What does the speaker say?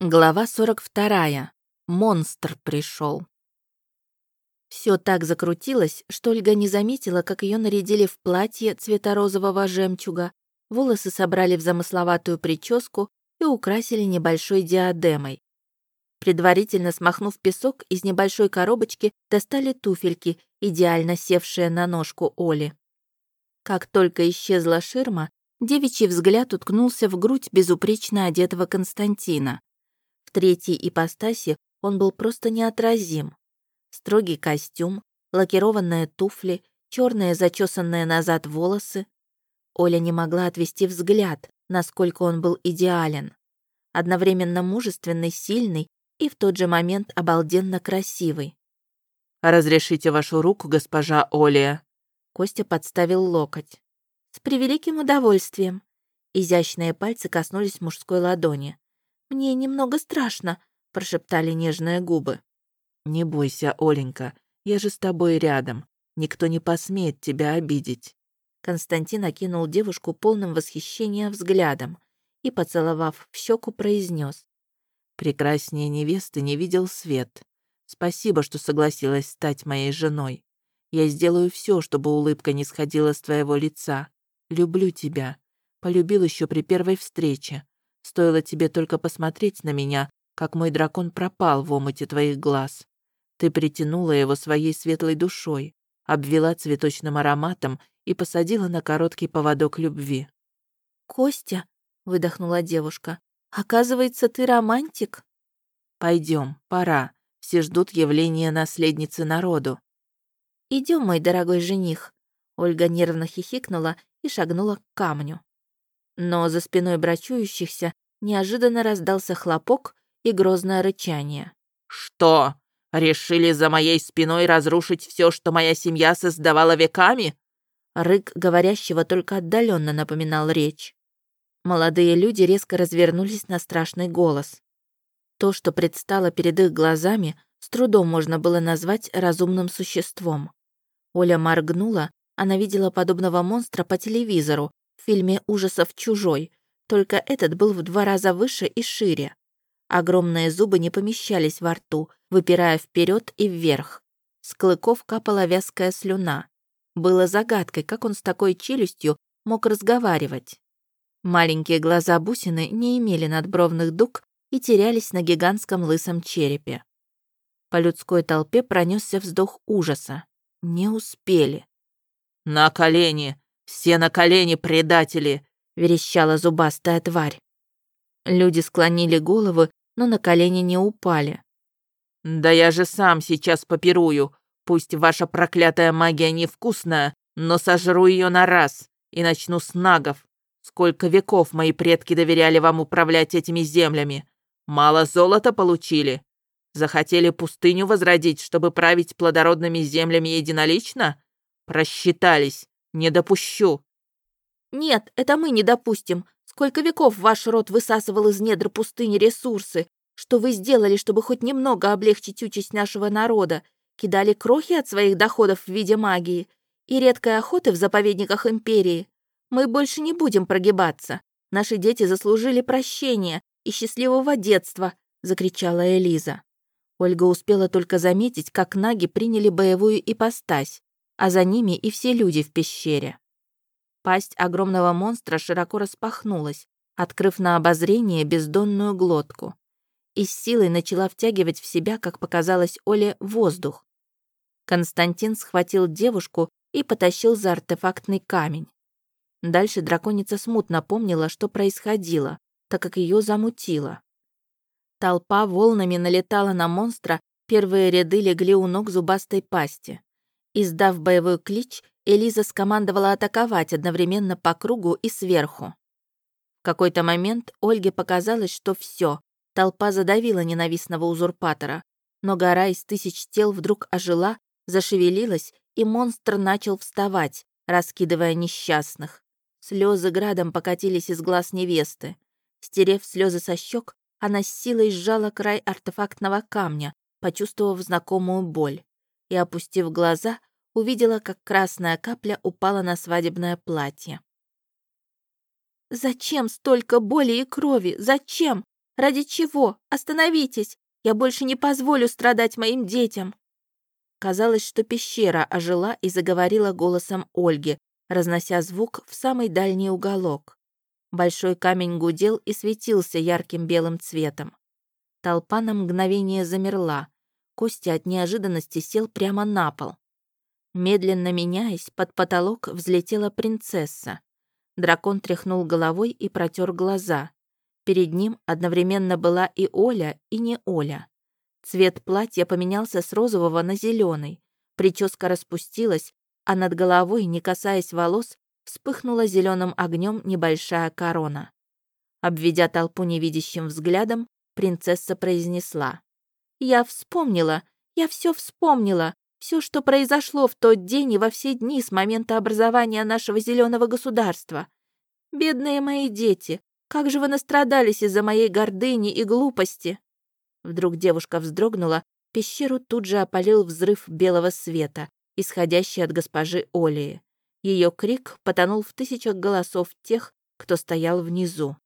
Глава 42. Монстр пришел. Все так закрутилось, что Ольга не заметила, как ее нарядили в платье цвета розового жемчуга, волосы собрали в замысловатую прическу и украсили небольшой диадемой. Предварительно смахнув песок, из небольшой коробочки достали туфельки, идеально севшие на ножку Оли. Как только исчезла ширма, девичий взгляд уткнулся в грудь безупречно одетого Константина. В третьей ипостаси он был просто неотразим. Строгий костюм, лакированные туфли, черные зачесанные назад волосы. Оля не могла отвести взгляд, насколько он был идеален. Одновременно мужественный, сильный и в тот же момент обалденно красивый. «Разрешите вашу руку, госпожа Оля?» Костя подставил локоть. «С превеликим удовольствием». Изящные пальцы коснулись мужской ладони. «Мне немного страшно», — прошептали нежные губы. «Не бойся, Оленька, я же с тобой рядом. Никто не посмеет тебя обидеть». Константин окинул девушку полным восхищения взглядом и, поцеловав в щеку, произнес: «Прекраснее невесты не видел свет. Спасибо, что согласилась стать моей женой. Я сделаю все, чтобы улыбка не сходила с твоего лица. Люблю тебя. Полюбил еще при первой встрече. Стоило тебе только посмотреть на меня, как мой дракон пропал в омуте твоих глаз. Ты притянула его своей светлой душой, обвела цветочным ароматом и посадила на короткий поводок любви. «Костя», — выдохнула девушка, — «оказывается, ты романтик?» Пойдем, пора. Все ждут явления наследницы народу». Идем, мой дорогой жених». Ольга нервно хихикнула и шагнула к камню но за спиной брачующихся неожиданно раздался хлопок и грозное рычание. «Что? Решили за моей спиной разрушить все, что моя семья создавала веками?» Рык говорящего только отдаленно напоминал речь. Молодые люди резко развернулись на страшный голос. То, что предстало перед их глазами, с трудом можно было назвать разумным существом. Оля моргнула, она видела подобного монстра по телевизору, фильме ужасов «Чужой», только этот был в два раза выше и шире. Огромные зубы не помещались во рту, выпирая вперед и вверх. С клыков капала вязкая слюна. Было загадкой, как он с такой челюстью мог разговаривать. Маленькие глаза бусины не имели надбровных дуг и терялись на гигантском лысом черепе. По людской толпе пронесся вздох ужаса. Не успели. «На колени! «Все на колени, предатели!» — верещала зубастая тварь. Люди склонили головы, но на колени не упали. «Да я же сам сейчас попирую. Пусть ваша проклятая магия невкусная, но сожру ее на раз и начну с нагов. Сколько веков мои предки доверяли вам управлять этими землями. Мало золота получили? Захотели пустыню возродить, чтобы править плодородными землями единолично? Просчитались. Не допущу!» «Нет, это мы не допустим. Сколько веков ваш род высасывал из недр пустыни ресурсы? Что вы сделали, чтобы хоть немного облегчить участь нашего народа? Кидали крохи от своих доходов в виде магии и редкой охоты в заповедниках Империи? Мы больше не будем прогибаться. Наши дети заслужили прощения и счастливого детства!» — закричала Элиза. Ольга успела только заметить, как наги приняли боевую ипостась а за ними и все люди в пещере. Пасть огромного монстра широко распахнулась, открыв на обозрение бездонную глотку. И с силой начала втягивать в себя, как показалось Оле, воздух. Константин схватил девушку и потащил за артефактный камень. Дальше драконица смутно помнила, что происходило, так как ее замутило. Толпа волнами налетала на монстра, первые ряды легли у ног зубастой пасти. Издав боевой клич, Элиза скомандовала атаковать одновременно по кругу и сверху. В какой-то момент Ольге показалось, что все, толпа задавила ненавистного узурпатора, но гора из тысяч тел вдруг ожила, зашевелилась, и монстр начал вставать, раскидывая несчастных. Слезы градом покатились из глаз невесты. Стерев слезы со щек, она с силой сжала край артефактного камня, почувствовав знакомую боль. И, опустив глаза, увидела, как красная капля упала на свадебное платье. «Зачем столько боли и крови? Зачем? Ради чего? Остановитесь! Я больше не позволю страдать моим детям!» Казалось, что пещера ожила и заговорила голосом Ольги, разнося звук в самый дальний уголок. Большой камень гудел и светился ярким белым цветом. Толпа на мгновение замерла. Костя от неожиданности сел прямо на пол. Медленно меняясь, под потолок взлетела принцесса. Дракон тряхнул головой и протер глаза. Перед ним одновременно была и Оля, и не Оля. Цвет платья поменялся с розового на зеленый. Прическа распустилась, а над головой, не касаясь волос, вспыхнула зеленым огнем небольшая корона. Обведя толпу невидящим взглядом, принцесса произнесла. «Я вспомнила, я все вспомнила, все, что произошло в тот день и во все дни с момента образования нашего зеленого государства. Бедные мои дети, как же вы настрадались из-за моей гордыни и глупости!» Вдруг девушка вздрогнула, пещеру тут же опалил взрыв белого света, исходящий от госпожи Олии. Ее крик потонул в тысячах голосов тех, кто стоял внизу.